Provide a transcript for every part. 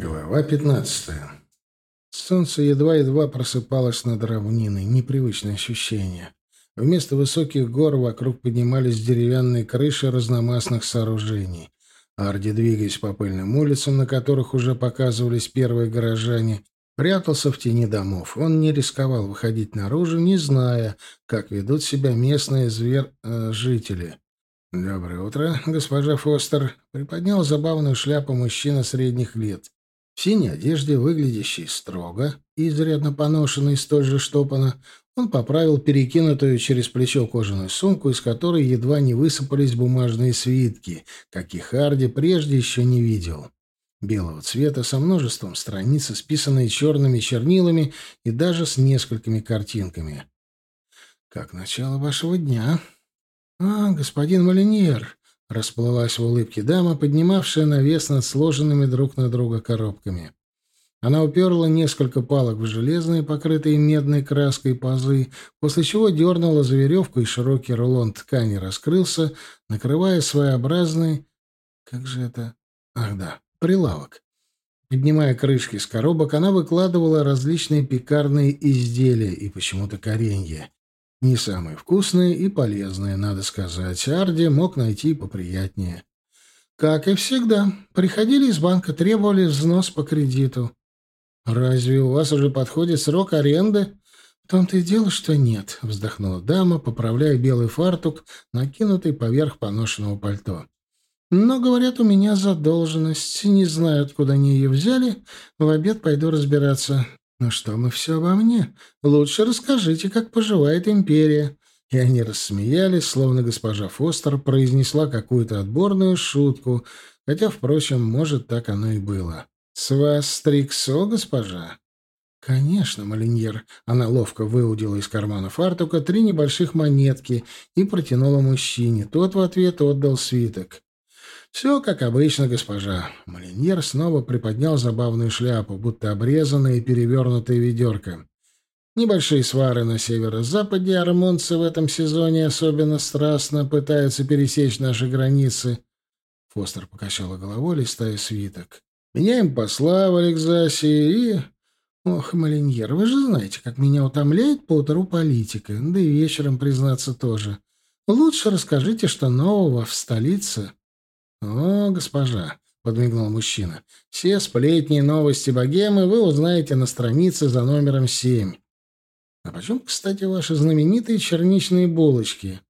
Глава пятнадцатая. Солнце едва-едва просыпалось над равниной, непривычное ощущение. Вместо высоких гор вокруг поднимались деревянные крыши разномастных сооружений. Арди, двигаясь по пыльным улицам, на которых уже показывались первые горожане, прятался в тени домов. Он не рисковал выходить наружу, не зная, как ведут себя местные звер-жители. Э, «Доброе утро, госпожа Фостер», — приподнял забавную шляпу мужчина средних лет. В синей одежде, выглядящей строго и изрядно поношенной, столь же штопана, он поправил перекинутую через плечо кожаную сумку, из которой едва не высыпались бумажные свитки, каких Харди прежде еще не видел. Белого цвета, со множеством страниц, списанные черными чернилами и даже с несколькими картинками. «Как начало вашего дня?» «А, господин Малиньер, Расплылась в улыбке дама, поднимавшая навес над сложенными друг на друга коробками. Она уперла несколько палок в железные, покрытые медной краской пазы, после чего дернула за веревку, и широкий рулон ткани раскрылся, накрывая своеобразный... Как же это? Ах да, прилавок. Поднимая крышки с коробок, она выкладывала различные пекарные изделия и почему-то коренья. Не самые вкусные и полезные, надо сказать. Арди мог найти поприятнее. Как и всегда, приходили из банка, требовали взнос по кредиту. «Разве у вас уже подходит срок аренды?» «В том-то и дело, что нет», — вздохнула дама, поправляя белый фартук, накинутый поверх поношенного пальто. «Но, говорят, у меня задолженность. Не знаю, откуда они ее взяли. В обед пойду разбираться. «Ну что мы все обо мне? Лучше расскажите, как поживает империя». И они рассмеялись, словно госпожа Фостер произнесла какую-то отборную шутку, хотя, впрочем, может, так оно и было. «С вас стриксо, госпожа?» «Конечно, Малиньер». Она ловко выудила из кармана фартука три небольших монетки и протянула мужчине. Тот в ответ отдал свиток. «Все как обычно, госпожа». Малиньер снова приподнял забавную шляпу, будто обрезанная и перевернутая ведерко. Небольшие свары на северо-западе, армонцы в этом сезоне особенно страстно пытаются пересечь наши границы. Фостер покачала головой, листая свиток. Меняем посла в Алексасе и... Ох, Малиньер, вы же знаете, как меня утомляет по утру политика, да и вечером, признаться, тоже. Лучше расскажите, что нового в столице. «О, госпожа», — подмигнул мужчина, — «все сплетни и новости богемы вы узнаете на странице за номером семь. А почем, кстати, ваши знаменитые черничные булочки?»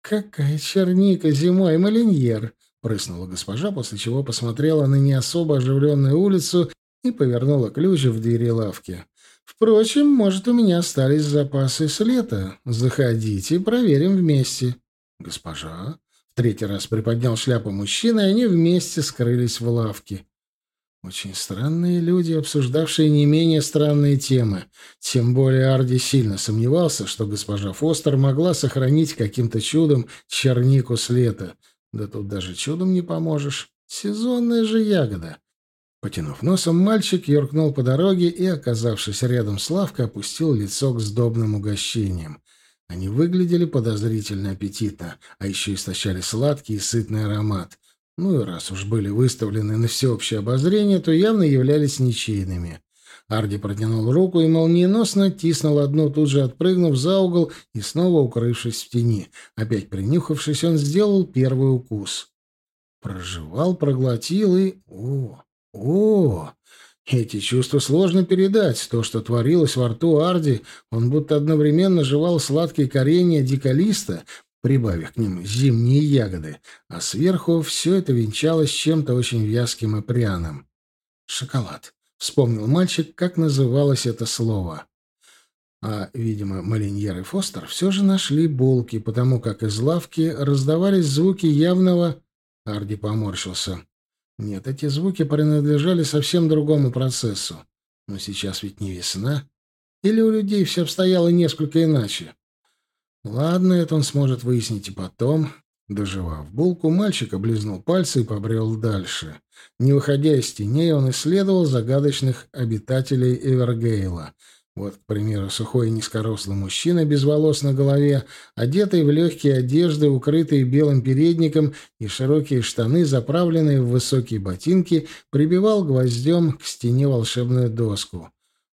«Какая черника зимой, малиньер!» — прыснула госпожа, после чего посмотрела на не особо оживленную улицу и повернула ключ в двери лавки. «Впрочем, может, у меня остались запасы с лета. Заходите, проверим вместе». «Госпожа?» Третий раз приподнял шляпу мужчина, и они вместе скрылись в лавке. Очень странные люди, обсуждавшие не менее странные темы. Тем более Арди сильно сомневался, что госпожа Фостер могла сохранить каким-то чудом чернику с лета. Да тут даже чудом не поможешь. Сезонная же ягода. Потянув носом, мальчик юркнул по дороге и, оказавшись рядом с лавкой, опустил лицо к сдобным угощениям. Они выглядели подозрительно аппетитно, а еще истощали сладкий и сытный аромат. Ну и раз уж были выставлены на всеобщее обозрение, то явно являлись ничейными. Арди протянул руку и молниеносно тиснул одну, тут же отпрыгнув за угол и снова укрывшись в тени. Опять принюхавшись, он сделал первый укус. Прожевал, проглотил и... О! О! Эти чувства сложно передать. То, что творилось во рту Арди, он будто одновременно жевал сладкие коренья диколиста, прибавив к ним зимние ягоды, а сверху все это венчалось чем-то очень вязким и пряным. «Шоколад», — вспомнил мальчик, как называлось это слово. А, видимо, Малиньер и Фостер все же нашли булки, потому как из лавки раздавались звуки явного... Арди поморщился. Нет, эти звуки принадлежали совсем другому процессу. Но сейчас ведь не весна. Или у людей все обстояло несколько иначе? Ладно, это он сможет выяснить и потом. Доживав булку, мальчик облизнул пальцы и побрел дальше. Не выходя из теней, он исследовал загадочных обитателей Эвергейла. Вот, к примеру, сухой и низкорослый мужчина без волос на голове, одетый в легкие одежды, укрытые белым передником и широкие штаны, заправленные в высокие ботинки, прибивал гвоздем к стене волшебную доску.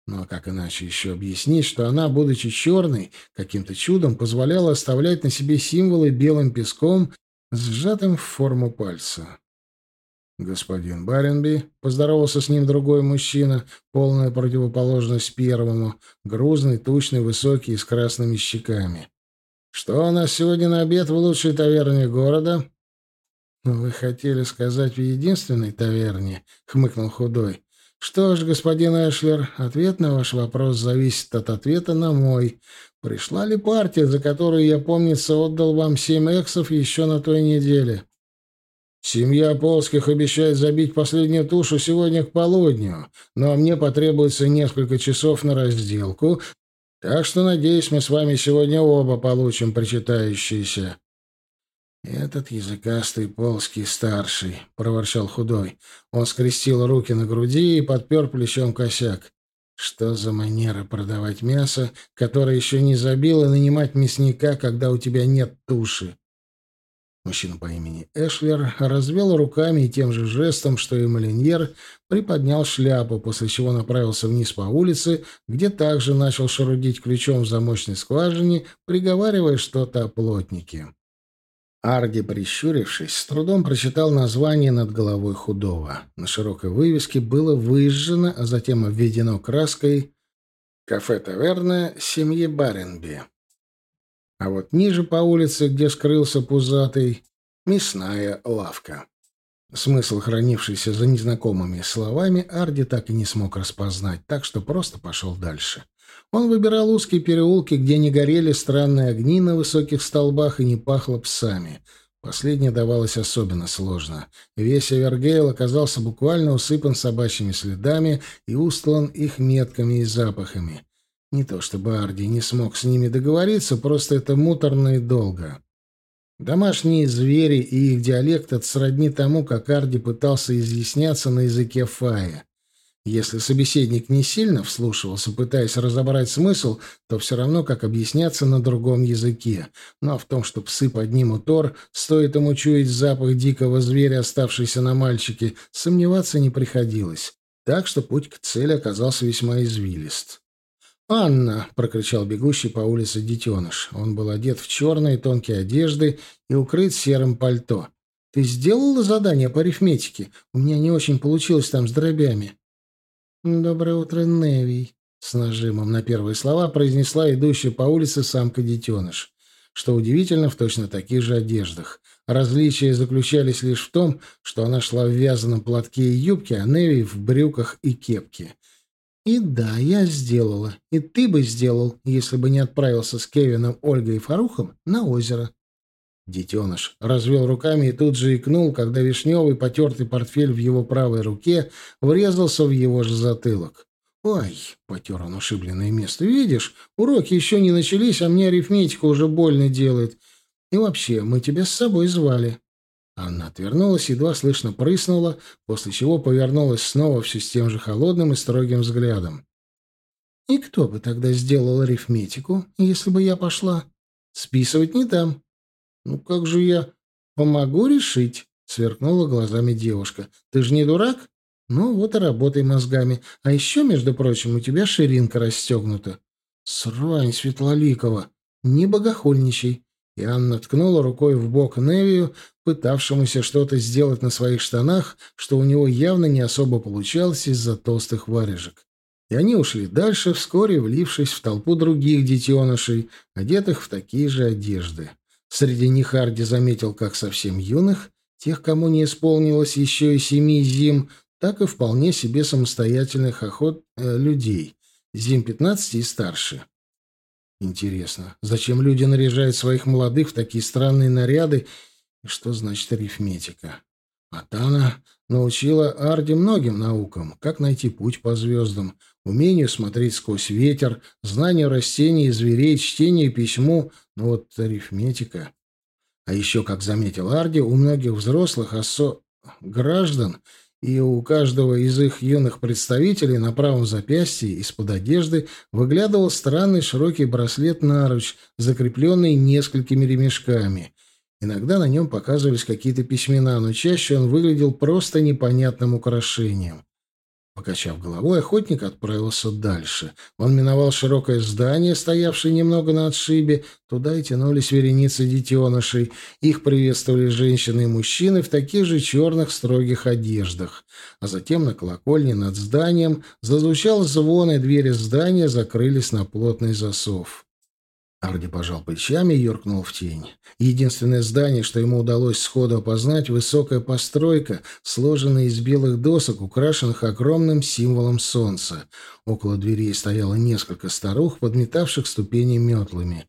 Ну а как иначе еще объяснить, что она, будучи черной, каким-то чудом позволяла оставлять на себе символы белым песком, сжатым в форму пальца? «Господин Баренби», — поздоровался с ним другой мужчина, полная противоположность первому, грузный, тучный, высокий, с красными щеками. «Что у нас сегодня на обед в лучшей таверне города?» «Вы хотели сказать в единственной таверне?» — хмыкнул худой. «Что ж, господин Эшлер, ответ на ваш вопрос зависит от ответа на мой. Пришла ли партия, за которую я, помнится, отдал вам семь эксов еще на той неделе?» «Семья Полских обещает забить последнюю тушу сегодня к полудню, но мне потребуется несколько часов на разделку, так что, надеюсь, мы с вами сегодня оба получим причитающиеся». «Этот языкастый полский старший», — проворчал худой. Он скрестил руки на груди и подпер плечом косяк. «Что за манера продавать мясо, которое еще не забило, нанимать мясника, когда у тебя нет туши?» Мужчина по имени Эшлер развел руками и тем же жестом, что и Малиньер, приподнял шляпу, после чего направился вниз по улице, где также начал шарудить ключом в замочной скважине, приговаривая что-то о плотнике. Арди, прищурившись, с трудом прочитал название над головой худого. На широкой вывеске было выжжено, а затем обведено краской «Кафе-таверна семьи Баренби». А вот ниже по улице, где скрылся пузатый, мясная лавка. Смысл, хранившийся за незнакомыми словами, Арди так и не смог распознать, так что просто пошел дальше. Он выбирал узкие переулки, где не горели странные огни на высоких столбах и не пахло псами. Последнее давалось особенно сложно. Весь Эвергейл оказался буквально усыпан собачьими следами и устлан их метками и запахами. Не то чтобы Арди не смог с ними договориться, просто это муторно и долго. Домашние звери и их диалект от сродни тому, как Арди пытался изъясняться на языке фая. Если собеседник не сильно вслушивался, пытаясь разобрать смысл, то все равно как объясняться на другом языке. Но в том, что псы поднимут тор, стоит ему чуять запах дикого зверя, оставшийся на мальчике, сомневаться не приходилось. Так что путь к цели оказался весьма извилист. «Анна!» — прокричал бегущий по улице детеныш. Он был одет в черные тонкие одежды и укрыт серым пальто. «Ты сделала задание по арифметике? У меня не очень получилось там с дробями». «Доброе утро, Невий», — с нажимом на первые слова произнесла идущая по улице самка-детеныш. Что удивительно, в точно таких же одеждах. Различия заключались лишь в том, что она шла в вязаном платке и юбке, а Неви в брюках и кепке. «И да, я сделала. И ты бы сделал, если бы не отправился с Кевином, Ольгой и Фарухом на озеро». Детеныш развел руками и тут же икнул, когда вишневый потертый портфель в его правой руке врезался в его же затылок. «Ой!» — потер он ушибленное место. «Видишь, уроки еще не начались, а мне арифметика уже больно делает. И вообще, мы тебя с собой звали». Анна отвернулась, едва слышно прыснула, после чего повернулась снова все с тем же холодным и строгим взглядом. «И кто бы тогда сделал арифметику, если бы я пошла? Списывать не дам. «Ну как же я помогу решить?» — сверкнула глазами девушка. «Ты же не дурак? Ну вот и работай мозгами. А еще, между прочим, у тебя ширинка расстегнута». «Срань, Светлоликова! Не богохульничай!» И Анна ткнула рукой в бок Невию, пытавшемуся что-то сделать на своих штанах, что у него явно не особо получалось из-за толстых варежек. И они ушли дальше, вскоре влившись в толпу других детенышей, одетых в такие же одежды. Среди них Арди заметил как совсем юных, тех, кому не исполнилось еще и семи зим, так и вполне себе самостоятельных охот э, людей, зим 15 и старше. Интересно, зачем люди наряжают своих молодых в такие странные наряды, и что значит арифметика? Атана научила Арди многим наукам, как найти путь по звездам, умению смотреть сквозь ветер, знанию растений и зверей, чтению письму, но вот арифметика... А еще, как заметил Арди, у многих взрослых осо... граждан и у каждого из их юных представителей на правом запястье из-под одежды выглядывал странный широкий браслет-наруч, закрепленный несколькими ремешками. Иногда на нем показывались какие-то письмена, но чаще он выглядел просто непонятным украшением. Покачав головой, охотник отправился дальше. Он миновал широкое здание, стоявшее немного на отшибе. Туда и тянулись вереницы детенышей. Их приветствовали женщины и мужчины в таких же черных строгих одеждах. А затем на колокольне над зданием зазвучал звон, и двери здания закрылись на плотный засов. Арди пожал плечами и юркнул в тень. Единственное здание, что ему удалось сходу опознать, высокая постройка, сложенная из белых досок, украшенных огромным символом солнца. Около дверей стояло несколько старух, подметавших ступени метлами.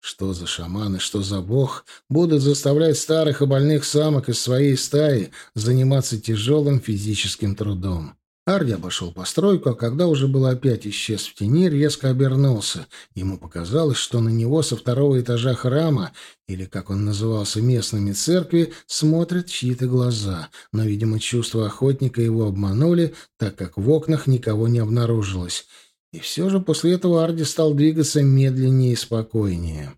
Что за шаманы, что за бог будут заставлять старых и больных самок из своей стаи заниматься тяжелым физическим трудом? Арди обошел постройку, а когда уже был опять исчез в тени, резко обернулся. Ему показалось, что на него со второго этажа храма, или, как он назывался, местными церкви, смотрят чьи-то глаза. Но, видимо, чувства охотника его обманули, так как в окнах никого не обнаружилось. И все же после этого Арди стал двигаться медленнее и спокойнее.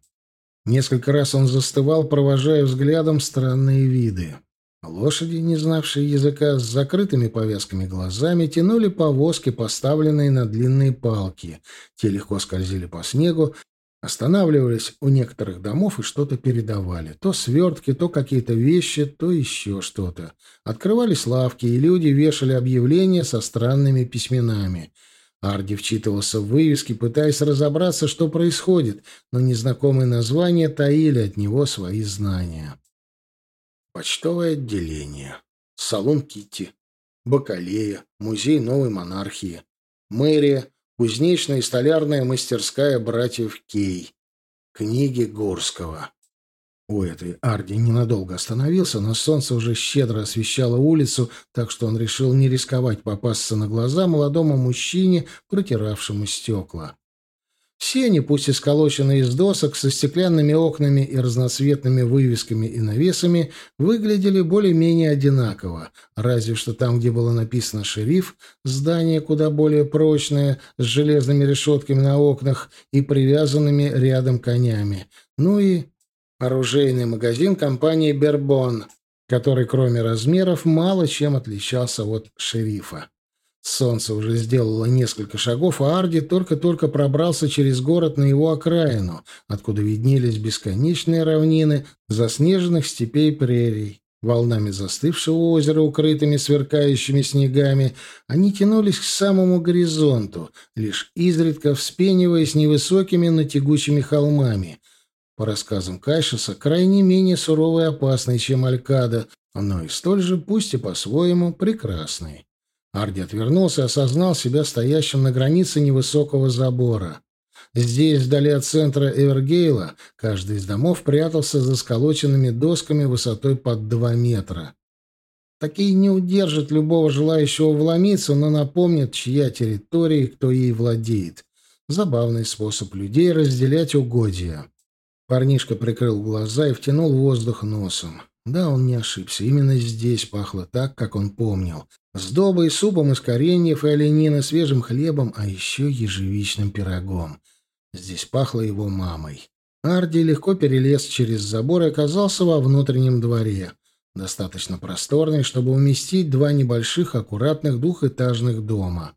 Несколько раз он застывал, провожая взглядом странные виды. Лошади, не знавшие языка, с закрытыми повязками глазами, тянули повозки, поставленные на длинные палки. Те легко скользили по снегу, останавливались у некоторых домов и что-то передавали. То свертки, то какие-то вещи, то еще что-то. Открывались лавки, и люди вешали объявления со странными письменами. Арди вчитывался в вывески, пытаясь разобраться, что происходит, но незнакомые названия таили от него свои знания. Почтовое отделение. Салон Китти. Бакалея. Музей новой монархии. Мэрия. Кузнечная и столярная мастерская братьев Кей. Книги Горского. У этой Арди ненадолго остановился, но солнце уже щедро освещало улицу, так что он решил не рисковать попасться на глаза молодому мужчине, протиравшему стекла. Все они, пусть и сколоченные из досок, со стеклянными окнами и разноцветными вывесками и навесами, выглядели более-менее одинаково, разве что там, где было написано «шериф», здание куда более прочное, с железными решетками на окнах и привязанными рядом конями. Ну и оружейный магазин компании «Бербон», который, кроме размеров, мало чем отличался от «шерифа». Солнце уже сделало несколько шагов, а Арди только-только пробрался через город на его окраину, откуда виднелись бесконечные равнины заснеженных степей прерий. Волнами застывшего озера, укрытыми сверкающими снегами, они тянулись к самому горизонту, лишь изредка вспениваясь невысокими, но тягучими холмами. По рассказам Кайшеса, крайне менее суровый и опасный, чем Алькада, но и столь же, пусть и по-своему, прекрасный. Арди отвернулся и осознал себя стоящим на границе невысокого забора. Здесь, вдали от центра Эвергейла, каждый из домов прятался за сколоченными досками высотой под два метра. Такие не удержат любого желающего вломиться, но напомнят, чья территория и кто ей владеет. Забавный способ людей разделять угодья. Парнишка прикрыл глаза и втянул воздух носом. Да, он не ошибся. Именно здесь пахло так, как он помнил. Сдобой, супом из кореньев и оленины, свежим хлебом, а еще ежевичным пирогом. Здесь пахло его мамой. Арди легко перелез через забор и оказался во внутреннем дворе. Достаточно просторный, чтобы уместить два небольших, аккуратных двухэтажных дома.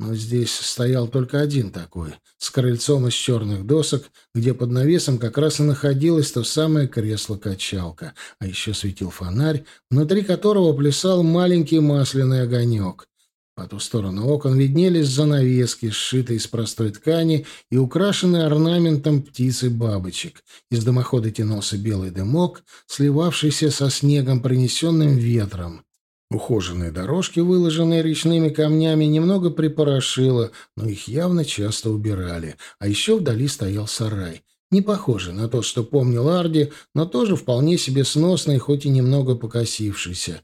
Но здесь стоял только один такой, с крыльцом из черных досок, где под навесом как раз и находилось то самое кресло-качалка, а еще светил фонарь, внутри которого плясал маленький масляный огонек. По ту сторону окон виднелись занавески, сшитые из простой ткани и украшенные орнаментом птиц и бабочек. Из дымохода тянулся белый дымок, сливавшийся со снегом, принесенным ветром. Ухоженные дорожки, выложенные речными камнями, немного припорошило, но их явно часто убирали. А еще вдали стоял сарай. Не похожий на тот, что помнил Арди, но тоже вполне себе сносный, хоть и немного покосившийся.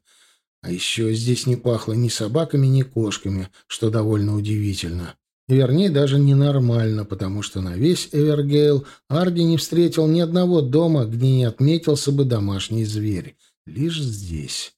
А еще здесь не пахло ни собаками, ни кошками, что довольно удивительно. Вернее, даже ненормально, потому что на весь Эвергейл Арди не встретил ни одного дома, где не отметился бы домашний зверь. Лишь здесь.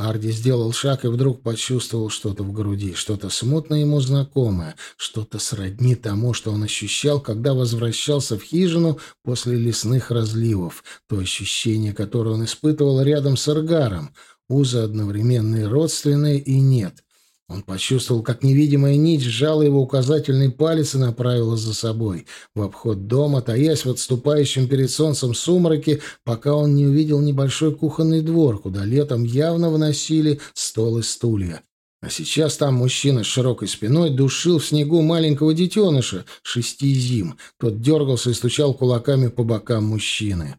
Арди сделал шаг и вдруг почувствовал что-то в груди, что-то смутно ему знакомое, что-то сродни тому, что он ощущал, когда возвращался в хижину после лесных разливов, то ощущение, которое он испытывал рядом с Аргаром, узы одновременные родственные и нет — он почувствовал, как невидимая нить сжала его указательный палец и направила за собой, в обход дома, таясь в отступающем перед солнцем сумраке, пока он не увидел небольшой кухонный двор, куда летом явно вносили стол и стулья. А сейчас там мужчина с широкой спиной душил в снегу маленького детеныша шести зим. Тот дергался и стучал кулаками по бокам мужчины.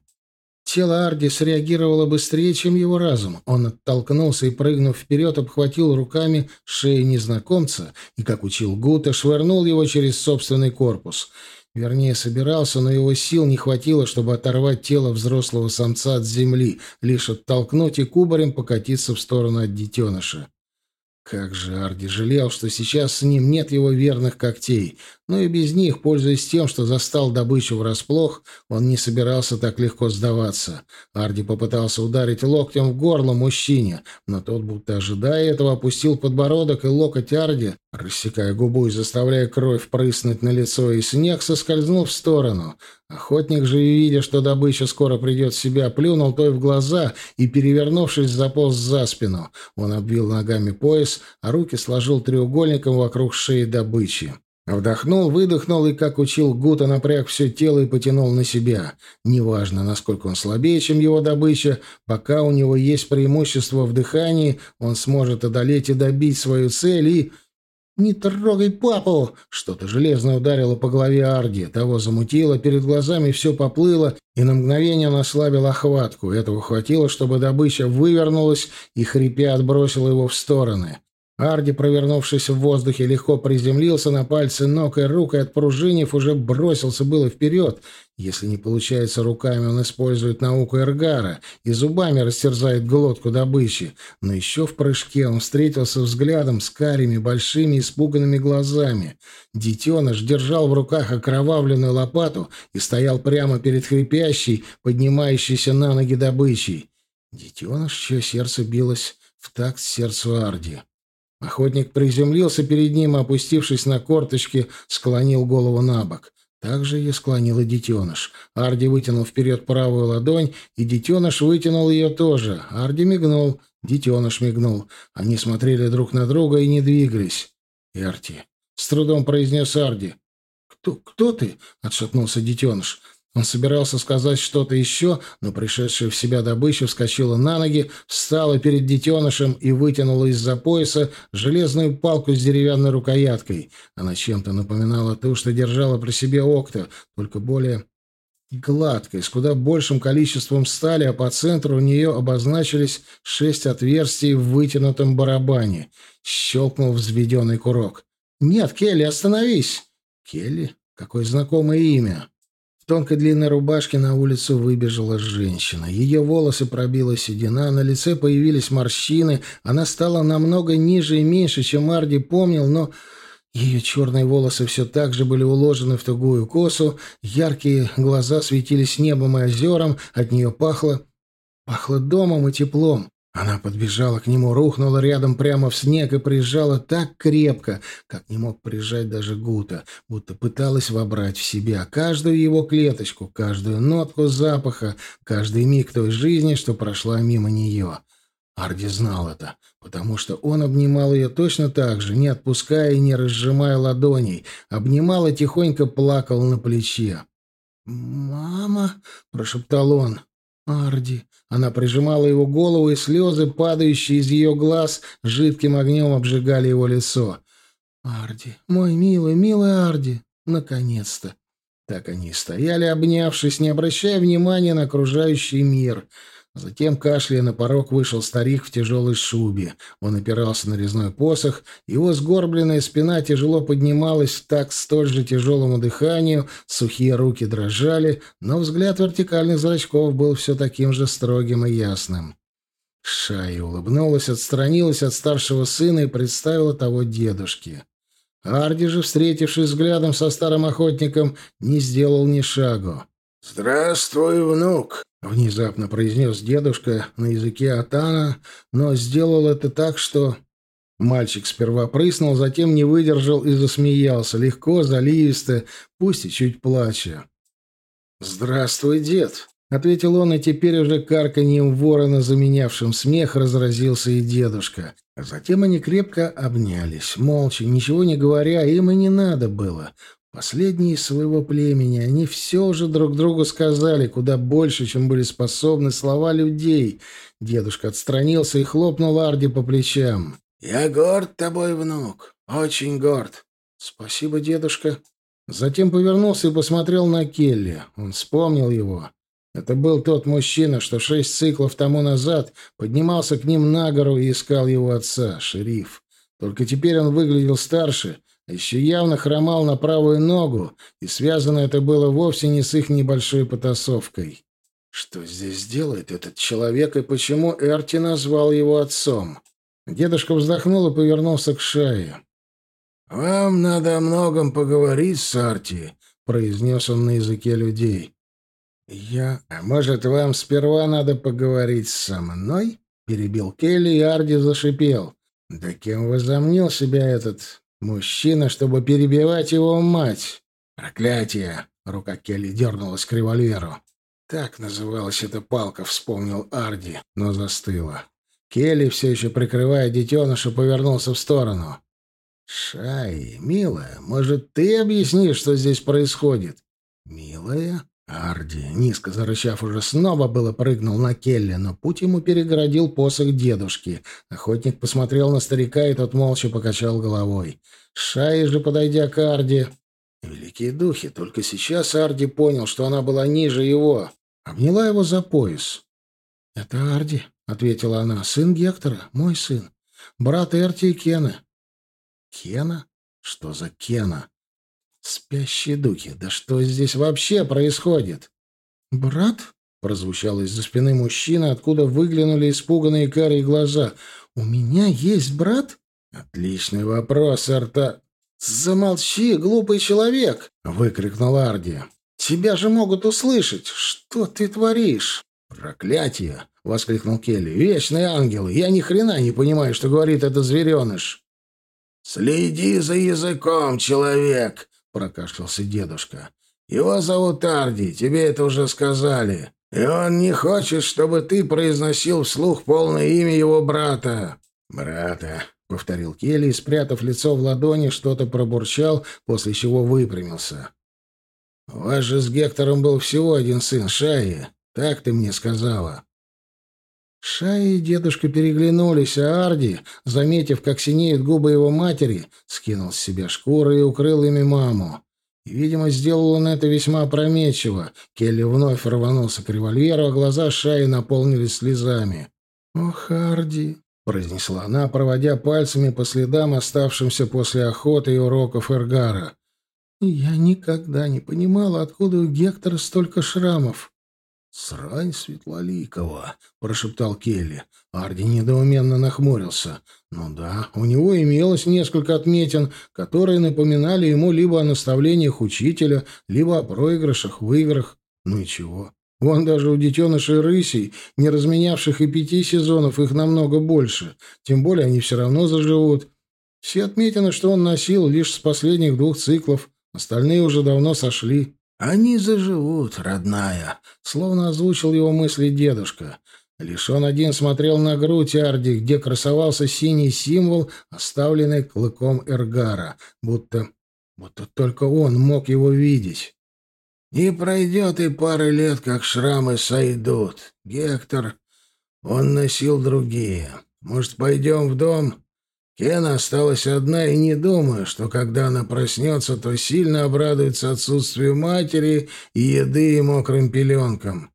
Тело Арди среагировало быстрее, чем его разум. Он оттолкнулся и, прыгнув вперед, обхватил руками шею незнакомца и, как учил Гута, швырнул его через собственный корпус. Вернее, собирался, но его сил не хватило, чтобы оторвать тело взрослого самца от земли, лишь оттолкнуть и кубарем покатиться в сторону от детеныша. Как же Арди жалел, что сейчас с ним нет его верных когтей, но и без них, пользуясь тем, что застал добычу врасплох, он не собирался так легко сдаваться. Арди попытался ударить локтем в горло мужчине, но тот, будто ожидая этого, опустил подбородок, и локоть Арди, рассекая губу и заставляя кровь прыснуть на лицо, и снег соскользнул в сторону. Охотник же, видя, что добыча скоро придет в себя, плюнул той в глаза и, перевернувшись, заполз за спину. Он обвил ногами пояс, а руки сложил треугольником вокруг шеи добычи. Вдохнул, выдохнул и, как учил Гута, напряг все тело и потянул на себя. Неважно, насколько он слабее, чем его добыча, пока у него есть преимущество в дыхании, он сможет одолеть и добить свою цель и... «Не трогай папу!» Что-то железное ударило по голове Арди. Того замутило, перед глазами все поплыло, и на мгновение он ослабил охватку. Этого хватило, чтобы добыча вывернулась и, хрипя, отбросила его в стороны. Арди, провернувшись в воздухе, легко приземлился на пальцы ног и рук, и отпружинив, уже бросился было вперед. Если не получается руками, он использует науку Эргара и зубами растерзает глотку добычи. Но еще в прыжке он встретился взглядом с карими, большими, испуганными глазами. Детеныш держал в руках окровавленную лопату и стоял прямо перед хрипящей, поднимающейся на ноги добычей. Детеныш, чье сердце билось в такт сердцу Арди. Охотник приземлился перед ним, опустившись на корточки, склонил голову на бок. Так же ее склонил и детеныш. Арди вытянул вперед правую ладонь, и детеныш вытянул ее тоже. Арди мигнул, детеныш мигнул. Они смотрели друг на друга и не двигались. «Эрти», — с трудом произнес Арди. «Кто, кто ты?» — отшатнулся детеныш. Он собирался сказать что-то еще, но пришедшая в себя добыча вскочила на ноги, встала перед детенышем и вытянула из-за пояса железную палку с деревянной рукояткой. Она чем-то напоминала ту, что держала при себе окта, только более гладкой, с куда большим количеством стали, а по центру у нее обозначились шесть отверстий в вытянутом барабане. Щелкнул взведенный курок. «Нет, Келли, остановись!» «Келли? Какое знакомое имя!» В тонкой длинной рубашке на улицу выбежала женщина. Ее волосы пробила седина, на лице появились морщины, она стала намного ниже и меньше, чем Арди помнил, но... Ее черные волосы все так же были уложены в тугую косу, яркие глаза светились небом и озером, от нее пахло... пахло домом и теплом. Она подбежала к нему, рухнула рядом прямо в снег и прижала так крепко, как не мог прижать даже Гута, будто пыталась вобрать в себя каждую его клеточку, каждую нотку запаха, каждый миг той жизни, что прошла мимо нее. Арди знал это, потому что он обнимал ее точно так же, не отпуская и не разжимая ладоней, обнимал и тихонько плакал на плече. «Мама!» — прошептал он. «Арди!» Она прижимала его голову, и слезы, падающие из ее глаз, жидким огнем обжигали его лицо. «Арди! Мой милый, милый Арди! Наконец-то!» Так они стояли, обнявшись, не обращая внимания на окружающий мир — Затем, кашляя на порог, вышел старик в тяжелой шубе. Он опирался на резной посох, его сгорбленная спина тяжело поднималась так столь же тяжелому дыханию, сухие руки дрожали, но взгляд вертикальных зрачков был все таким же строгим и ясным. Шая улыбнулась, отстранилась от старшего сына и представила того дедушке. Арди же, встретившись взглядом со старым охотником, не сделал ни шагу. «Здравствуй, внук!» — внезапно произнес дедушка на языке Атана, но сделал это так, что... Мальчик сперва прыснул, затем не выдержал и засмеялся, легко, заливисто, пусть и чуть плача. «Здравствуй, дед!» — ответил он, и теперь уже карканьем ворона, заменявшим смех, разразился и дедушка. А затем они крепко обнялись, молча, ничего не говоря, им и не надо было. Последние из своего племени, они все уже друг другу сказали, куда больше, чем были способны слова людей. Дедушка отстранился и хлопнул Арди по плечам. «Я горд тобой, внук, очень горд». «Спасибо, дедушка». Затем повернулся и посмотрел на Келли. Он вспомнил его. Это был тот мужчина, что шесть циклов тому назад поднимался к ним на гору и искал его отца, шериф. Только теперь он выглядел старше, еще явно хромал на правую ногу, и связано это было вовсе не с их небольшой потасовкой. Что здесь делает этот человек и почему Эрти назвал его отцом? Дедушка вздохнул и повернулся к Шае. «Вам надо о многом поговорить с Арти», — произнес он на языке людей. «Я... А может, вам сперва надо поговорить со мной?» — перебил Келли, и Арди зашипел. «Да кем возомнил себя этот мужчина, чтобы перебивать его мать?» «Проклятие!» — рука Келли дернулась к револьверу. «Так называлась эта палка», — вспомнил Арди, но застыла. Келли, все еще прикрывая детеныша, повернулся в сторону. «Шай, милая, может, ты объяснишь, что здесь происходит?» «Милая?» Арди, низко зарычав, уже снова было прыгнул на Келли, но путь ему перегородил посох дедушки. Охотник посмотрел на старика, и тот молча покачал головой. Шай же, подойдя к Арди... Великие духи, только сейчас Арди понял, что она была ниже его. Обняла его за пояс. «Это Арди», — ответила она, — «сын Гектора, мой сын, брат Эрти и Кена». «Кена? Что за Кена?» «Спящие духи, да что здесь вообще происходит?» «Брат?» — прозвучал из-за спины мужчины, откуда выглянули испуганные карие глаза. «У меня есть брат?» «Отличный вопрос, Арта...» «Замолчи, глупый человек!» — выкрикнул Арди. «Тебя же могут услышать! Что ты творишь?» «Проклятие!» — воскликнул Келли. «Вечный ангел! Я ни хрена не понимаю, что говорит этот звереныш!» «Следи за языком, человек!» — прокашлялся дедушка. «Его зовут Арди, тебе это уже сказали. И он не хочет, чтобы ты произносил вслух полное имя его брата». «Брата», — повторил Келли и, спрятав лицо в ладони, что-то пробурчал, после чего выпрямился. «У вас же с Гектором был всего один сын, Шайи. Так ты мне сказала. Шая и дедушка переглянулись, а Арди, заметив, как синеют губы его матери, скинул с себя шкуры и укрыл ими маму. Видимо, сделал он это весьма опрометчиво. Келли вновь рванулся к револьверу, а глаза Шаи наполнились слезами. «Ох, Арди!» — произнесла она, проводя пальцами по следам, оставшимся после охоты и уроков Эргара. «Я никогда не понимала, откуда у Гектора столько шрамов. «Срань Светлоликова», — прошептал Келли. Арди недоуменно нахмурился. «Ну да, у него имелось несколько отметин, которые напоминали ему либо о наставлениях учителя, либо о проигрышах в играх. Ну и чего? Вон даже у детенышей рысей, не разменявших и пяти сезонов, их намного больше. Тем более они все равно заживут. Все отметины, что он носил, лишь с последних двух циклов. Остальные уже давно сошли». «Они заживут, родная», — словно озвучил его мысли дедушка. Лишь он один смотрел на грудь Арди, где красовался синий символ, оставленный клыком Эргара, будто... будто только он мог его видеть. «Не пройдет и пары лет, как шрамы сойдут. Гектор, он носил другие. Может, пойдем в дом? Кена осталась одна, и не думаю, что когда она проснется, то сильно обрадуется отсутствию матери и еды и мокрым пеленкам.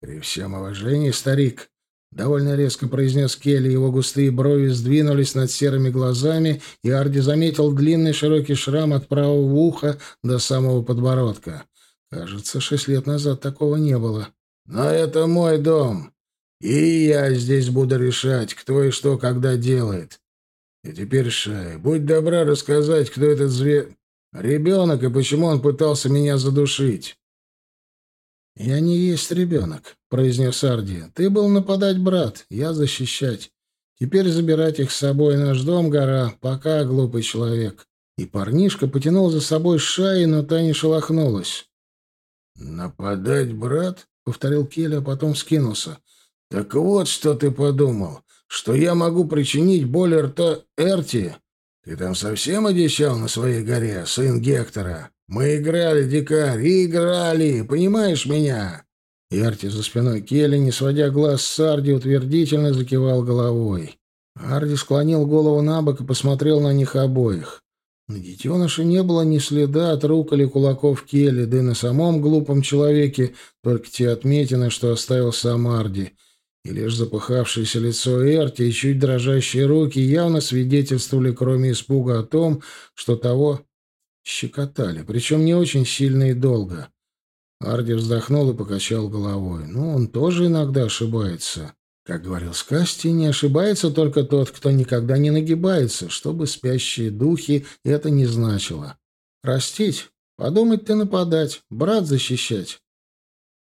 При всем уважении, старик, — довольно резко произнес Келли, его густые брови сдвинулись над серыми глазами, и Арди заметил длинный широкий шрам от правого уха до самого подбородка. Кажется, шесть лет назад такого не было. «Но это мой дом, и я здесь буду решать, кто и что когда делает. И теперь, Шай, будь добра рассказать, кто этот зверь... Ребенок, и почему он пытался меня задушить. «Я не есть ребенок», — произнес Арди. «Ты был нападать, брат, я защищать. Теперь забирать их с собой наш дом гора, пока, глупый человек». И парнишка потянул за собой шаи, но та не шелохнулась. «Нападать, брат?» — повторил Келли, а потом скинулся. «Так вот, что ты подумал, что я могу причинить боль рта Эрти? Ты там совсем одичал на своей горе, сын Гектора? Мы играли, дикарь, играли, понимаешь меня?» Эрти за спиной Келли, не сводя глаз с Арди, утвердительно закивал головой. Арди склонил голову на бок и посмотрел на них обоих. На детеныше не было ни следа от рук или кулаков Келли, да и на самом глупом человеке только те отметины, что оставил сам Арди. И лишь запыхавшееся лицо Эрти и чуть дрожащие руки явно свидетельствовали, кроме испуга, о том, что того щекотали, причем не очень сильно и долго. Арди вздохнул и покачал головой. Ну, он тоже иногда ошибается. Как говорил Скасти, не ошибается только тот, кто никогда не нагибается, чтобы спящие духи это не значило. Растить, подумать ты нападать, брат защищать.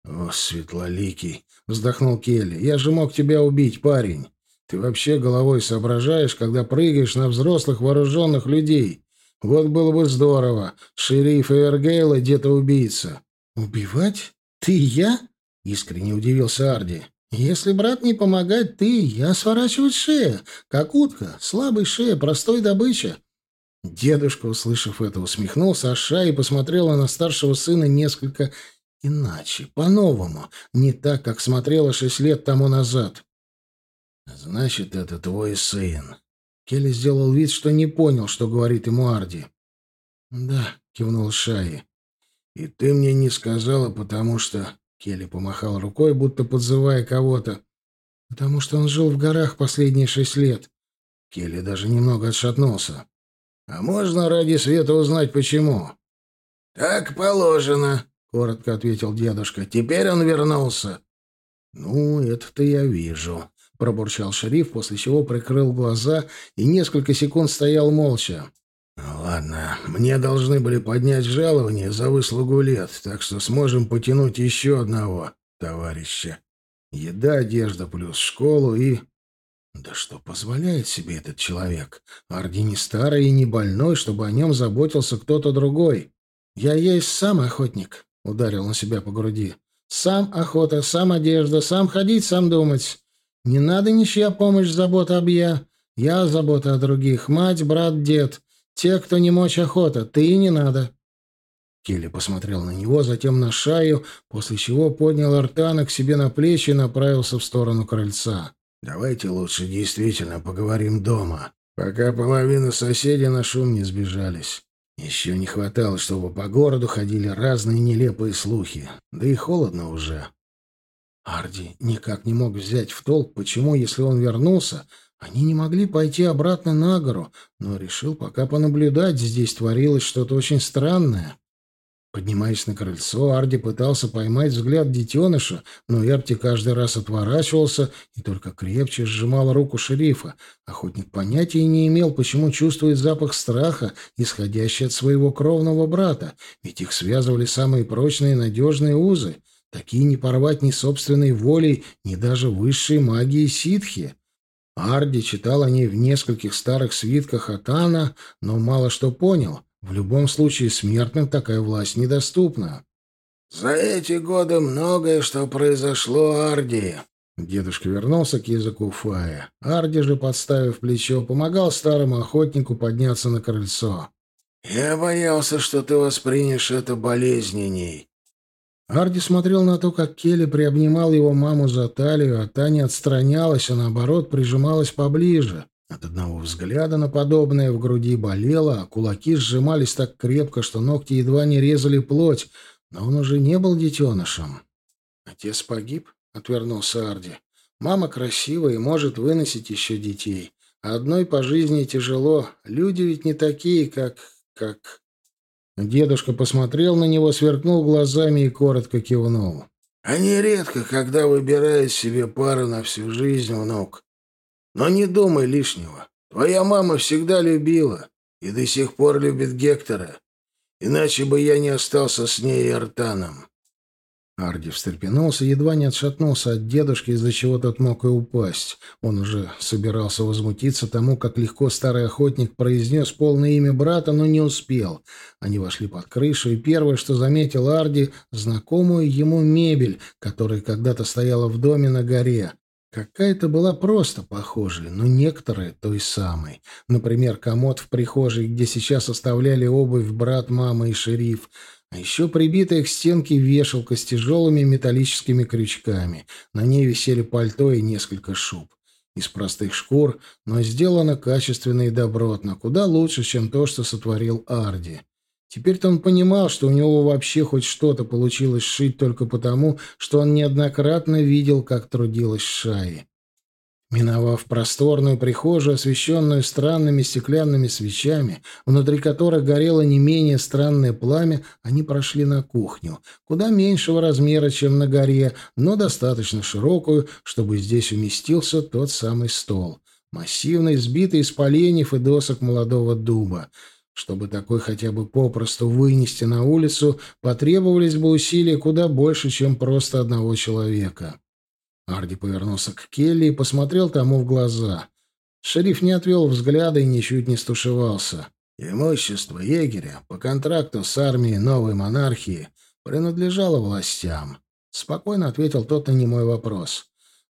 «О, светлоликий!» — вздохнул Келли. «Я же мог тебя убить, парень. Ты вообще головой соображаешь, когда прыгаешь на взрослых вооруженных людей. Вот было бы здорово. Шериф Эвергейла где-то убийца». «Убивать? Ты и я?» — искренне удивился Арди. «Если брат не помогать, ты, я сворачивать шея, как утка, слабой шея, простой добыча». Дедушка, услышав это, усмехнулся, а Шай посмотрела на старшего сына несколько Иначе, по-новому, не так, как смотрела шесть лет тому назад. «Значит, это твой сын». Келли сделал вид, что не понял, что говорит ему Арди. «Да», — кивнул Шаи. «И ты мне не сказала, потому что...» Келли помахал рукой, будто подзывая кого-то. «Потому что он жил в горах последние шесть лет». Келли даже немного отшатнулся. «А можно ради света узнать, почему?» «Так положено», — коротко ответил дедушка. «Теперь он вернулся». «Ну, это-то я вижу», — пробурчал шериф, после чего прикрыл глаза и несколько секунд стоял молча. «Ладно, мне должны были поднять жалование за выслугу лет, так что сможем потянуть еще одного товарища. Еда, одежда плюс школу и...» Да что позволяет себе этот человек? Арди не старый и не больной, чтобы о нем заботился кто-то другой. Я есть сам охотник, Ударил на себя по груди. Сам охота, сам одежда, сам ходить, сам думать. Не надо ничья помощь, забота об я. Я забота о других. Мать, брат, дед. Те, кто не мочь охота. Ты и не надо. Келли посмотрел на него, затем на шаю, после чего поднял Артана к себе на плечи и направился в сторону крыльца. «Давайте лучше действительно поговорим дома, пока половина соседей на шум не сбежались. Еще не хватало, чтобы по городу ходили разные нелепые слухи. Да и холодно уже. Арди никак не мог взять в толк, почему, если он вернулся, они не могли пойти обратно на гору, но решил пока понаблюдать, здесь творилось что-то очень странное. Поднимаясь на крыльцо, Арди пытался поймать взгляд детеныша, но Эрти каждый раз отворачивался и только крепче сжимал руку шерифа. Охотник понятия не имел, почему чувствует запах страха, исходящий от своего кровного брата, ведь их связывали самые прочные и надежные узы. Такие не порвать ни собственной волей, ни даже высшей магией ситхи. Арди читал о ней в нескольких старых свитках Атана, но мало что понял — в любом случае смертным такая власть недоступна. «За эти годы многое что произошло, Арди». Дедушка вернулся к языку Фая. Арди же, подставив плечо, помогал старому охотнику подняться на крыльцо. «Я боялся, что ты воспримешь это болезненней». Арди смотрел на то, как Келли приобнимал его маму за талию, а та не отстранялась, а наоборот прижималась поближе. От одного взгляда на подобное в груди болело, а кулаки сжимались так крепко, что ногти едва не резали плоть, но он уже не был детенышем. «Отец погиб?» — отвернулся Арди. «Мама красивая и может выносить еще детей. А одной по жизни тяжело. Люди ведь не такие, как... как...» Дедушка посмотрел на него, сверкнул глазами и коротко кивнул. «Они редко, когда выбирают себе пару на всю жизнь, внук. Но не думай лишнего. Твоя мама всегда любила и до сих пор любит Гектора. Иначе бы я не остался с ней и Артаном. Арди встрепенулся, едва не отшатнулся от дедушки, из-за чего тот мог и упасть. Он уже собирался возмутиться тому, как легко старый охотник произнес полное имя брата, но не успел. Они вошли под крышу, и первое, что заметил Арди, знакомую ему мебель, которая когда-то стояла в доме на горе. Какая-то была просто похожей, но некоторые той самой. Например, комод в прихожей, где сейчас оставляли обувь брат, мама и шериф — а еще прибитая к стенке вешалка с тяжелыми металлическими крючками. На ней висели пальто и несколько шуб. Из простых шкур, но сделано качественно и добротно, куда лучше, чем то, что сотворил Арди. Теперь-то он понимал, что у него вообще хоть что-то получилось сшить только потому, что он неоднократно видел, как трудилась Шаи. Миновав просторную прихожую, освещенную странными стеклянными свечами, внутри которых горело не менее странное пламя, они прошли на кухню, куда меньшего размера, чем на горе, но достаточно широкую, чтобы здесь уместился тот самый стол. Массивный, сбитый из поленьев и досок молодого дуба. Чтобы такой хотя бы попросту вынести на улицу, потребовались бы усилия куда больше, чем просто одного человека. Арди повернулся к Келли и посмотрел тому в глаза. Шериф не отвел взгляда и ничуть не стушевался. Имущество егеря по контракту с армией новой монархии принадлежало властям. Спокойно ответил тот на немой вопрос.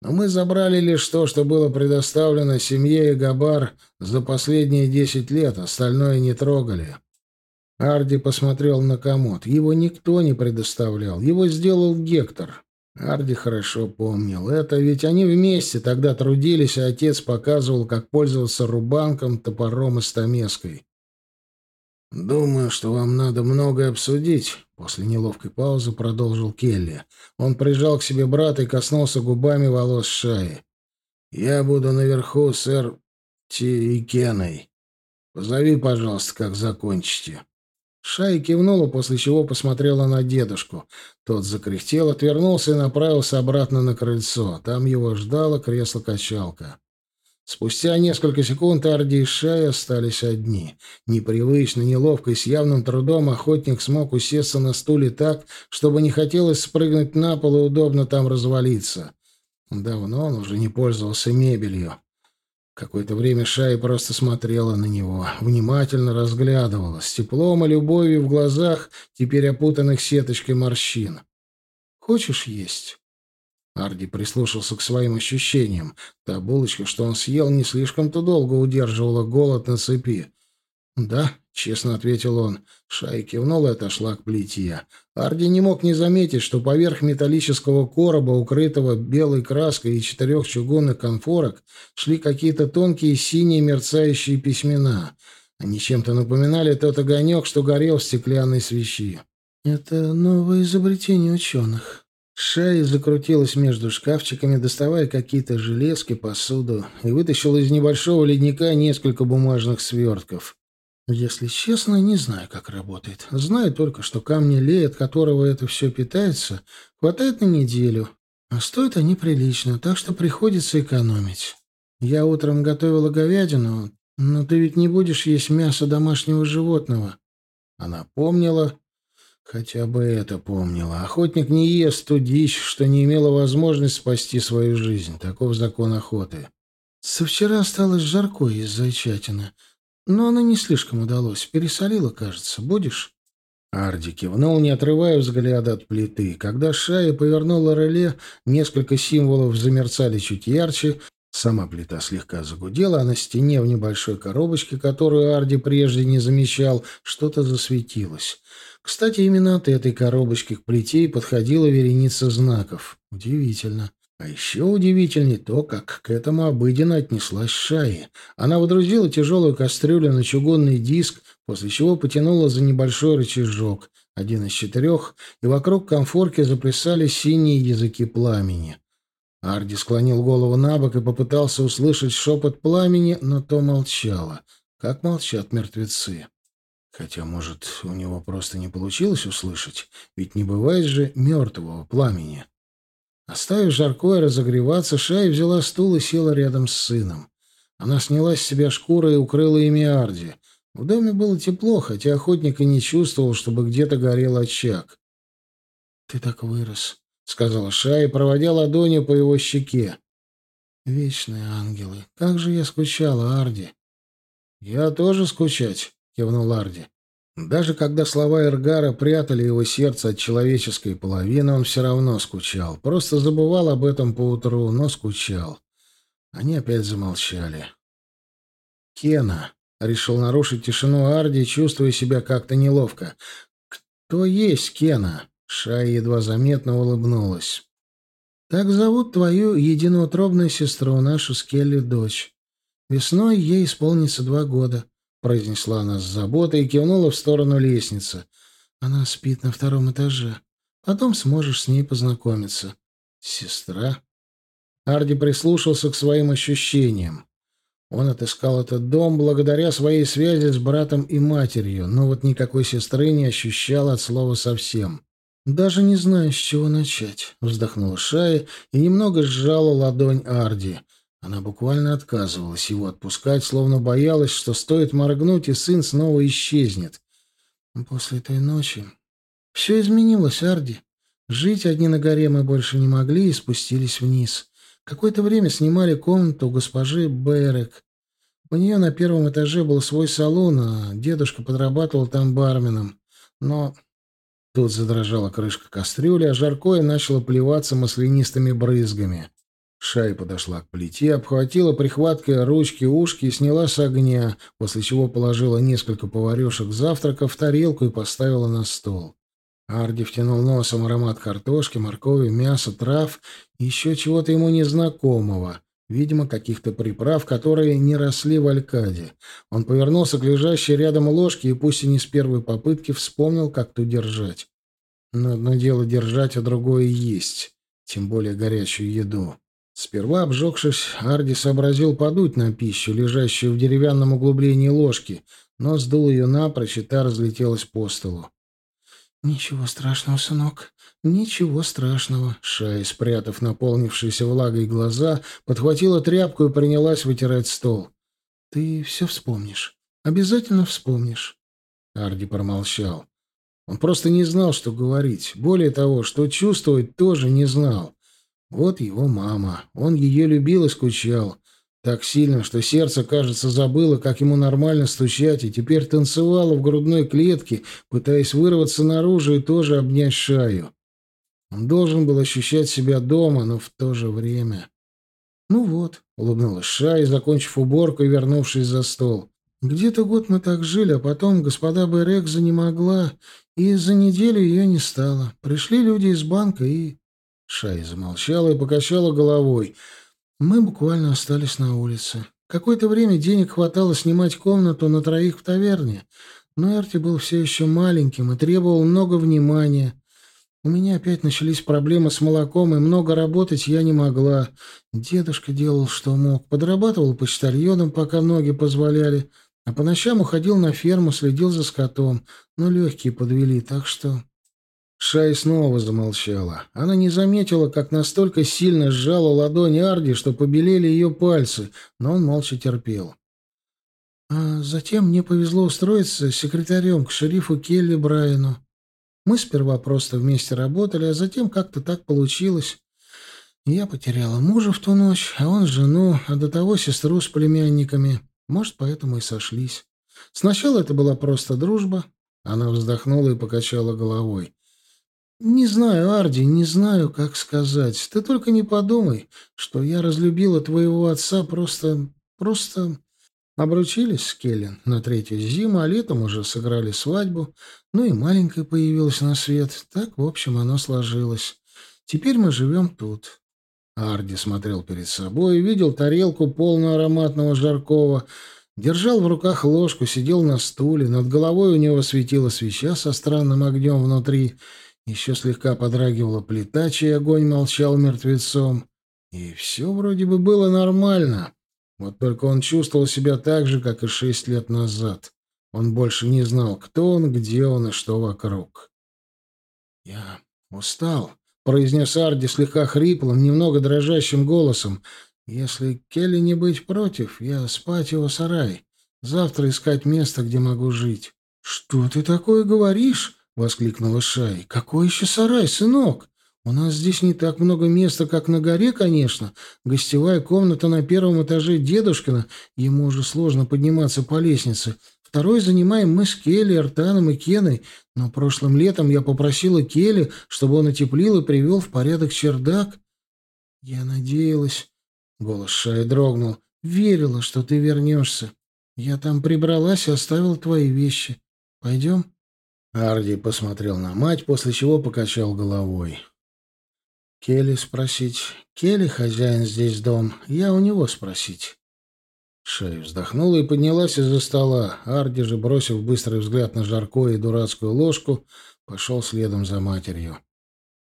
Но мы забрали лишь то, что было предоставлено семье Габар за последние десять лет, остальное не трогали. Арди посмотрел на комод. Его никто не предоставлял. Его сделал Гектор. Арди хорошо помнил это, ведь они вместе тогда трудились, а отец показывал, как пользоваться рубанком, топором и стамеской. «Думаю, что вам надо многое обсудить», — после неловкой паузы продолжил Келли. Он прижал к себе брата и коснулся губами волос шеи. «Я буду наверху, сэр Ти и Кеной. Позови, пожалуйста, как закончите». Шай кивнула, после чего посмотрела на дедушку. Тот закряхтел, отвернулся и направился обратно на крыльцо. Там его ждало кресло-качалка. Спустя несколько секунд Арди и Шай остались одни. Непривычно, неловко и с явным трудом охотник смог усесться на стуле так, чтобы не хотелось спрыгнуть на пол и удобно там развалиться. Давно он уже не пользовался мебелью. Какое-то время Шай просто смотрела на него, внимательно разглядывала, с теплом и любовью в глазах, теперь опутанных сеточкой морщин. «Хочешь есть?» Арди прислушался к своим ощущениям. Та булочка, что он съел, не слишком-то долго удерживала голод на цепи. «Да», — честно ответил он. Шай кивнула и отошла к плите. Арди не мог не заметить, что поверх металлического короба, укрытого белой краской и четырех чугунных конфорок, шли какие-то тонкие синие мерцающие письмена. Они чем-то напоминали тот огонек, что горел в стеклянной свечи. «Это новое изобретение ученых». Шай закрутилась между шкафчиками, доставая какие-то железки, посуду, и вытащила из небольшого ледника несколько бумажных свертков. Если честно, не знаю, как работает. Знаю только, что камни лей, от которого это все питается, хватает на неделю. А стоят они прилично, так что приходится экономить. Я утром готовила говядину, но ты ведь не будешь есть мясо домашнего животного. Она помнила, хотя бы это помнила. Охотник не ест ту дичь, что не имела возможность спасти свою жизнь. Таков закон охоты. Со вчера осталось жарко из зайчатины. Но она не слишком удалось. Пересолила, кажется. Будешь?» Арди кивнул, не отрывая взгляда от плиты. Когда Шая повернула реле, несколько символов замерцали чуть ярче, Сама плита слегка загудела, а на стене в небольшой коробочке, которую Арди прежде не замечал, что-то засветилось. Кстати, именно от этой коробочки к плите и подходила вереница знаков. Удивительно. А еще удивительнее то, как к этому обыденно отнеслась Шаи. Она водрузила тяжелую кастрюлю на чугунный диск, после чего потянула за небольшой рычажок, один из четырех, и вокруг конфорки заплясали синие языки пламени. Арди склонил голову на бок и попытался услышать шепот пламени, но то молчало, как молчат мертвецы. Хотя, может, у него просто не получилось услышать, ведь не бывает же мертвого пламени. Оставив жаркое разогреваться, Шай взяла стул и села рядом с сыном. Она сняла с себя шкуры и укрыла ими Арди. В доме было тепло, хотя охотник и не чувствовал, чтобы где-то горел очаг. ты так вырос», — сказала Шая, проводя ладонью по его щеке. «Вечные ангелы, как же я скучала, Арди!» «Я тоже скучать», — кивнул Арди. Даже когда слова Эргара прятали его сердце от человеческой половины, он все равно скучал. Просто забывал об этом поутру, но скучал. Они опять замолчали. «Кена», — решил нарушить тишину Арди, чувствуя себя как-то неловко. «Кто есть Кена?» Шая едва заметно улыбнулась. «Так зовут твою единоутробную сестру, нашу Скелли дочь. Весной ей исполнится два года», — произнесла она с заботой и кивнула в сторону лестницы. «Она спит на втором этаже. Потом сможешь с ней познакомиться». «Сестра?» Арди прислушался к своим ощущениям. Он отыскал этот дом благодаря своей связи с братом и матерью, но вот никакой сестры не ощущал от слова совсем. «Даже не знаю, с чего начать», — вздохнула Шая и немного сжала ладонь Арди. Она буквально отказывалась его отпускать, словно боялась, что стоит моргнуть, и сын снова исчезнет. После той ночи все изменилось, Арди. Жить одни на горе мы больше не могли и спустились вниз. Какое-то время снимали комнату у госпожи Берек. У нее на первом этаже был свой салон, а дедушка подрабатывал там барменом. Но Тут задрожала крышка кастрюли, а жаркое начало плеваться маслянистыми брызгами. Шай подошла к плите, обхватила прихваткой ручки ушки и сняла с огня, после чего положила несколько поварешек завтрака в тарелку и поставила на стол. Арди втянул носом аромат картошки, моркови, мяса, трав и еще чего-то ему незнакомого. Видимо, каких-то приправ, которые не росли в Алькаде. Он повернулся к лежащей рядом ложке и, пусть и не с первой попытки, вспомнил, как ту держать. Но одно дело держать, а другое есть, тем более горячую еду. Сперва, обжегшись, Арди сообразил подуть на пищу, лежащую в деревянном углублении ложки, но сдул ее напрочь, и та разлетелась по столу. «Ничего страшного, сынок, ничего страшного». Шай, спрятав наполнившиеся влагой глаза, подхватила тряпку и принялась вытирать стол. «Ты все вспомнишь. Обязательно вспомнишь». Арди промолчал. Он просто не знал, что говорить. Более того, что чувствовать, тоже не знал. Вот его мама. Он ее любил и скучал. Так сильно, что сердце, кажется, забыло, как ему нормально стучать, и теперь танцевало в грудной клетке, пытаясь вырваться наружу и тоже обнять шаю. Он должен был ощущать себя дома, но в то же время... «Ну вот», — улыбнулась Шай, закончив уборку и вернувшись за стол. «Где-то год мы так жили, а потом господа Берекза не могла, и за неделю ее не стало. Пришли люди из банка и...» Шай замолчала и покачала головой — мы буквально остались на улице. Какое-то время денег хватало снимать комнату на троих в таверне, но Эрти был все еще маленьким и требовал много внимания. У меня опять начались проблемы с молоком, и много работать я не могла. Дедушка делал, что мог. Подрабатывал почтальоном, пока ноги позволяли, а по ночам уходил на ферму, следил за скотом. Но легкие подвели, так что... Шай снова замолчала. Она не заметила, как настолько сильно сжала ладони Арди, что побелели ее пальцы, но он молча терпел. А затем мне повезло устроиться секретарем к шерифу Келли Брайану. Мы сперва просто вместе работали, а затем как-то так получилось. Я потеряла мужа в ту ночь, а он жену, а до того сестру с племянниками. Может, поэтому и сошлись. Сначала это была просто дружба. Она вздохнула и покачала головой. «Не знаю, Арди, не знаю, как сказать. Ты только не подумай, что я разлюбила твоего отца просто... просто...» Обручились с Келлен на третью зиму, а летом уже сыграли свадьбу. Ну и маленькая появилась на свет. Так, в общем, оно сложилось. Теперь мы живем тут. Арди смотрел перед собой видел тарелку, полную ароматного жаркого. Держал в руках ложку, сидел на стуле. Над головой у него светила свеча со странным огнем внутри — еще слегка подрагивала плита, чей огонь молчал мертвецом. И все вроде бы было нормально. Вот только он чувствовал себя так же, как и шесть лет назад. Он больше не знал, кто он, где он и что вокруг. «Я устал», — произнес Арди слегка хриплым, немного дрожащим голосом. «Если Келли не быть против, я спать его сарай. Завтра искать место, где могу жить». «Что ты такое говоришь?» — воскликнула Шай. «Какой еще сарай, сынок? У нас здесь не так много места, как на горе, конечно. Гостевая комната на первом этаже дедушкина. Ему уже сложно подниматься по лестнице. Второй занимаем мы с Келли, Артаном и Кеной. Но прошлым летом я попросила Келли, чтобы он утеплил и привел в порядок чердак. Я надеялась...» Голос Шай дрогнул. «Верила, что ты вернешься. Я там прибралась и оставила твои вещи. Пойдем?» Арди посмотрел на мать, после чего покачал головой. Келли спросить. Келли хозяин здесь дом. Я у него спросить. Шея вздохнула и поднялась из-за стола. Арди же, бросив быстрый взгляд на жарко и дурацкую ложку, пошел следом за матерью.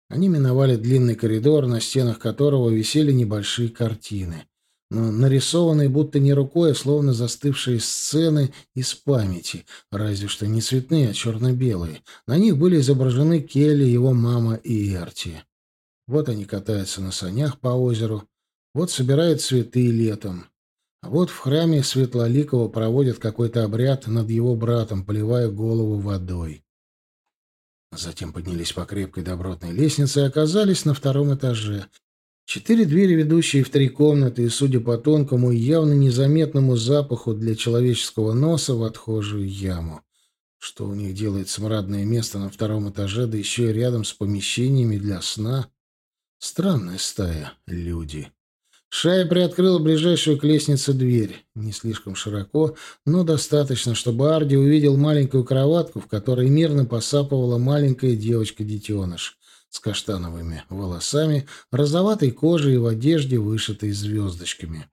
Они миновали длинный коридор, на стенах которого висели небольшие картины но нарисованные будто не рукой, а словно застывшие сцены из памяти, разве что не цветные, а черно-белые. На них были изображены Келли, его мама и Эрти. Вот они катаются на санях по озеру, вот собирают цветы летом. А вот в храме Светлоликова проводят какой-то обряд над его братом, поливая голову водой. Затем поднялись по крепкой добротной лестнице и оказались на втором этаже, Четыре двери, ведущие в три комнаты, и, судя по тонкому и явно незаметному запаху для человеческого носа, в отхожую яму. Что у них делает смрадное место на втором этаже, да еще и рядом с помещениями для сна? Странная стая, люди. Шая приоткрыла ближайшую к лестнице дверь. Не слишком широко, но достаточно, чтобы Арди увидел маленькую кроватку, в которой мирно посапывала маленькая девочка-детеныш с каштановыми волосами, розоватой кожей и в одежде, вышитой звездочками.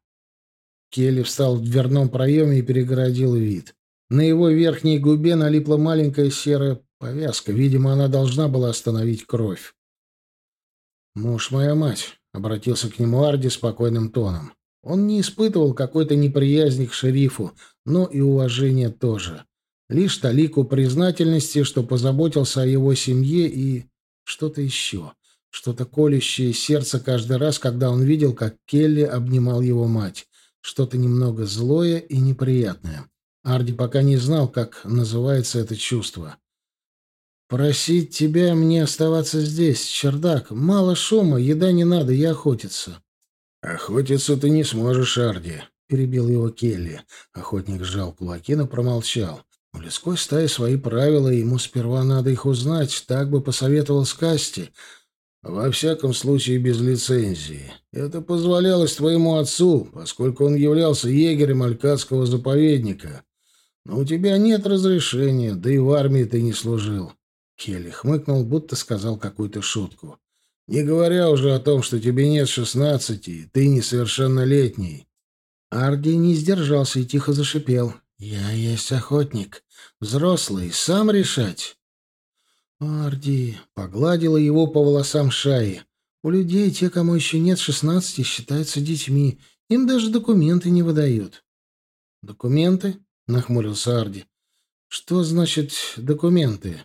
Келли встал в дверном проеме и перегородил вид. На его верхней губе налипла маленькая серая повязка. Видимо, она должна была остановить кровь. «Муж моя мать», — обратился к нему Арди спокойным тоном. Он не испытывал какой-то неприязни к шерифу, но и уважения тоже. Лишь талику признательности, что позаботился о его семье и что-то еще. Что-то колющее сердце каждый раз, когда он видел, как Келли обнимал его мать. Что-то немного злое и неприятное. Арди пока не знал, как называется это чувство. «Просить тебя мне оставаться здесь, чердак. Мало шума, еда не надо, я охотиться». «Охотиться ты не сможешь, Арди», — перебил его Келли. Охотник сжал кулаки, но промолчал. У людской стаи свои правила, ему сперва надо их узнать, так бы посоветовал Скасти. Во всяком случае, без лицензии. Это позволялось твоему отцу, поскольку он являлся егерем Алькадского заповедника. Но у тебя нет разрешения, да и в армии ты не служил. Келли хмыкнул, будто сказал какую-то шутку. Не говоря уже о том, что тебе нет шестнадцати, ты несовершеннолетний. Арди не сдержался и тихо зашипел. «Я есть охотник. Взрослый, сам решать. Арди погладила его по волосам шаи. У людей, те, кому еще нет шестнадцати, считаются детьми. Им даже документы не выдают. Документы? Нахмурился Арди. Что значит документы?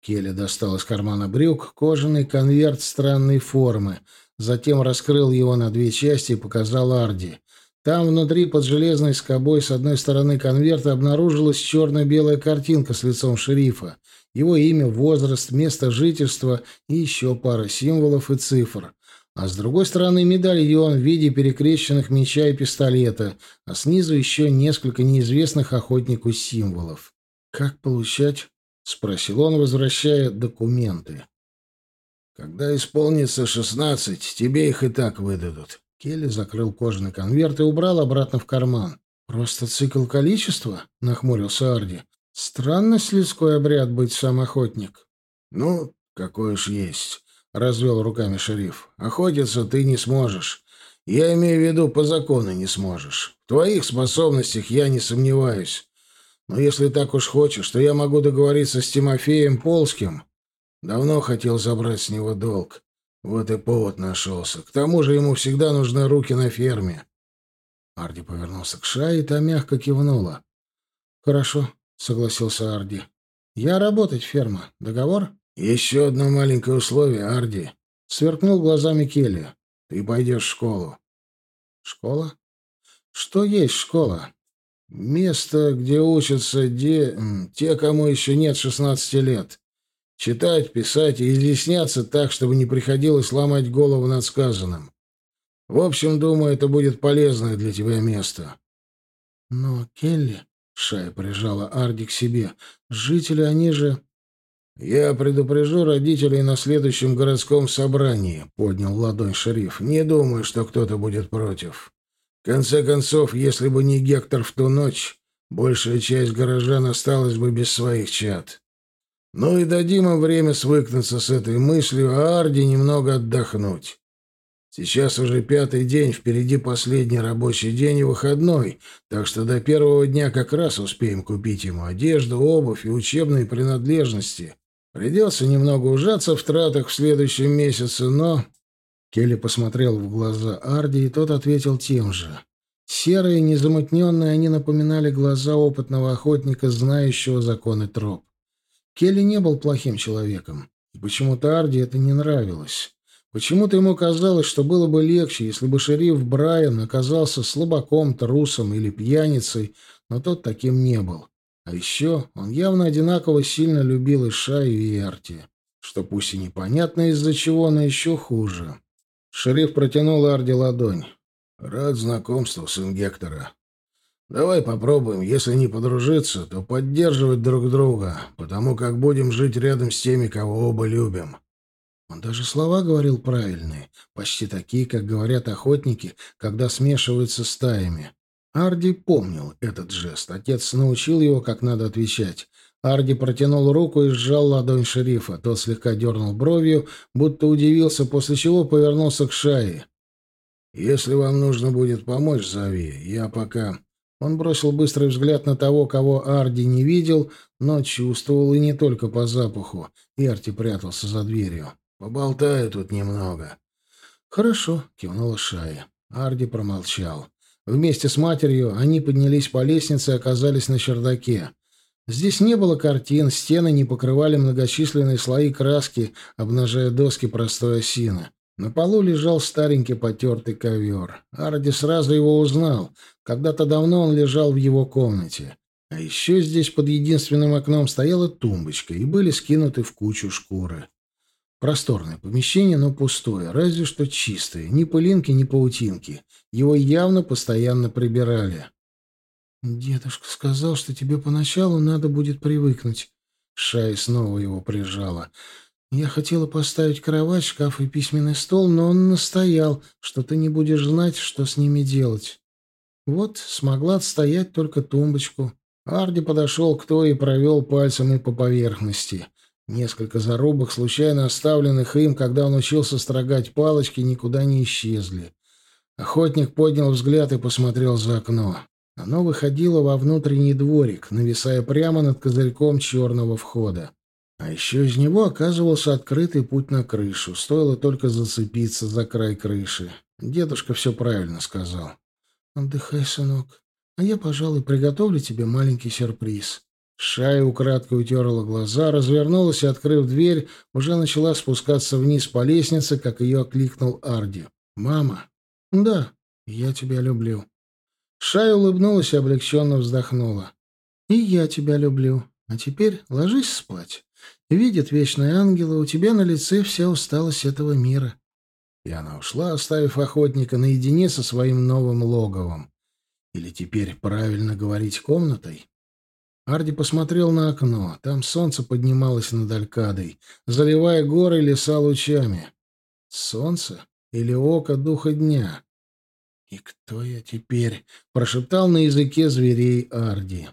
Келли достал из кармана брюк кожаный конверт странной формы, затем раскрыл его на две части и показал Арди. Там внутри под железной скобой с одной стороны конверта обнаружилась черно-белая картинка с лицом шерифа, его имя, возраст, место жительства и еще пара символов и цифр. А с другой стороны медальон в виде перекрещенных меча и пистолета, а снизу еще несколько неизвестных охотнику символов. «Как получать?» — спросил он, возвращая документы. «Когда исполнится шестнадцать, тебе их и так выдадут. Келли закрыл кожаный конверт и убрал обратно в карман. «Просто цикл количества?» — нахмурился Арди. «Странно людской обряд быть сам охотник». «Ну, какой уж есть», — развел руками шериф. «Охотиться ты не сможешь. Я имею в виду, по закону не сможешь. В твоих способностях я не сомневаюсь. Но если так уж хочешь, то я могу договориться с Тимофеем Полским. Давно хотел забрать с него долг. Вот и повод нашелся. К тому же ему всегда нужны руки на ферме. Арди повернулся к Шае, и та мягко кивнула. «Хорошо», — согласился Арди. «Я работать, ферма. Договор?» «Еще одно маленькое условие, Арди», — сверкнул глазами Келли. «Ты пойдешь в школу». «Школа? Что есть школа?» «Место, где учатся де... те, кому еще нет шестнадцати лет. Читать, писать и изъясняться так, чтобы не приходилось ломать голову над сказанным. В общем, думаю, это будет полезное для тебя место. Но Келли, Шая прижала Арди к себе, жители, они же... «Я предупрежу родителей на следующем городском собрании», — поднял ладонь шериф. «Не думаю, что кто-то будет против. В конце концов, если бы не Гектор в ту ночь, большая часть горожан осталась бы без своих чад. Ну и дадим им время свыкнуться с этой мыслью, а Арди немного отдохнуть. Сейчас уже пятый день, впереди последний рабочий день и выходной, так что до первого дня как раз успеем купить ему одежду, обувь и учебные принадлежности. Придется немного ужаться в тратах в следующем месяце, но...» Келли посмотрел в глаза Арди, и тот ответил тем же. Серые, незамутненные, они напоминали глаза опытного охотника, знающего законы троп. Келли не был плохим человеком, и почему-то Арди это не нравилось. Почему-то ему казалось, что было бы легче, если бы шериф Брайан оказался слабаком, трусом или пьяницей, но тот таким не был. А еще он явно одинаково сильно любил и Шаю, и Арти, что пусть и непонятно из-за чего, но еще хуже. Шериф протянул Арди ладонь. «Рад знакомству, сын Гектора. Давай попробуем, если не подружиться, то поддерживать друг друга, потому как будем жить рядом с теми, кого оба любим». Он даже слова говорил правильные, почти такие, как говорят охотники, когда смешиваются стаями. Арди помнил этот жест. Отец научил его, как надо отвечать. Арди протянул руку и сжал ладонь шерифа. Тот слегка дернул бровью, будто удивился, после чего повернулся к Шае. «Если вам нужно будет помочь, зови. Я пока...» Он бросил быстрый взгляд на того, кого Арди не видел, но чувствовал и не только по запаху. И Арти прятался за дверью. «Поболтаю тут немного». «Хорошо», — кивнула Шая. Арди промолчал. Вместе с матерью они поднялись по лестнице и оказались на чердаке. Здесь не было картин, стены не покрывали многочисленные слои краски, обнажая доски простой осины. На полу лежал старенький потертый ковер. Арди сразу его узнал. Когда-то давно он лежал в его комнате. А еще здесь под единственным окном стояла тумбочка, и были скинуты в кучу шкуры. Просторное помещение, но пустое, разве что чистое. Ни пылинки, ни паутинки. Его явно постоянно прибирали. «Дедушка сказал, что тебе поначалу надо будет привыкнуть». Шай снова его прижала. «Я хотела поставить кровать, шкаф и письменный стол, но он настоял, что ты не будешь знать, что с ними делать. Вот смогла отстоять только тумбочку». Арди подошел к той и провел пальцем и по поверхности. Несколько зарубок, случайно оставленных им, когда он учился строгать палочки, никуда не исчезли. Охотник поднял взгляд и посмотрел за окно. Оно выходило во внутренний дворик, нависая прямо над козырьком черного входа. А еще из него оказывался открытый путь на крышу. Стоило только зацепиться за край крыши. Дедушка все правильно сказал. «Отдыхай, сынок. А я, пожалуй, приготовлю тебе маленький сюрприз». Шая украдкой утерла глаза, развернулась и, открыв дверь, уже начала спускаться вниз по лестнице, как ее окликнул Арди. «Мама?» «Да, я тебя люблю». Шая улыбнулась и облегченно вздохнула. «И я тебя люблю. А теперь ложись спать. Видят вечные ангелы, у тебя на лице вся усталость этого мира». И она ушла, оставив охотника наедине со своим новым логовом. Или теперь правильно говорить комнатой? Арди посмотрел на окно. Там солнце поднималось над Алькадой, заливая горы и леса лучами. Солнце или око духа дня? «И кто я теперь?» — прошептал на языке зверей Арди.